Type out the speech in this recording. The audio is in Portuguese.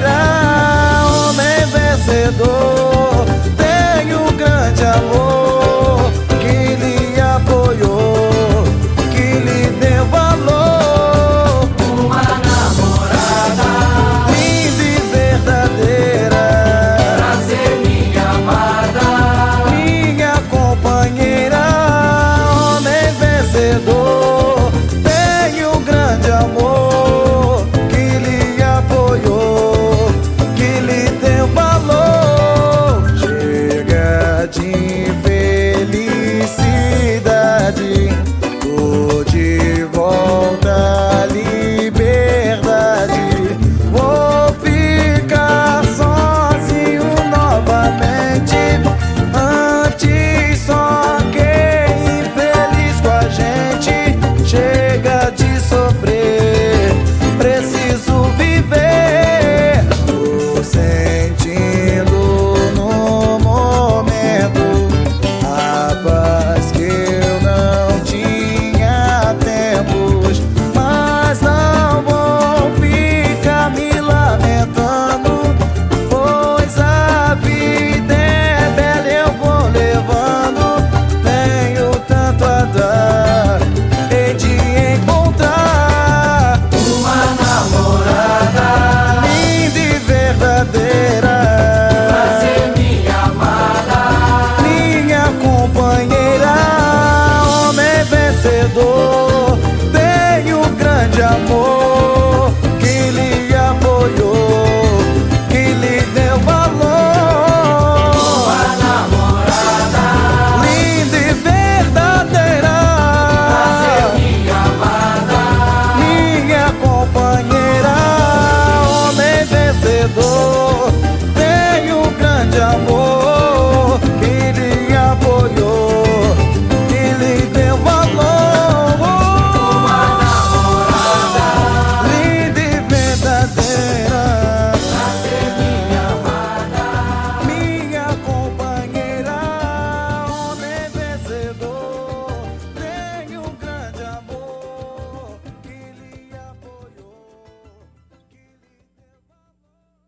bailar. amor que lhe apoiou, que lhe deu valor. Uma namorada linda e verdadeira, a ser minha amada, minha companheira, homem vencedor, tenho grande amor.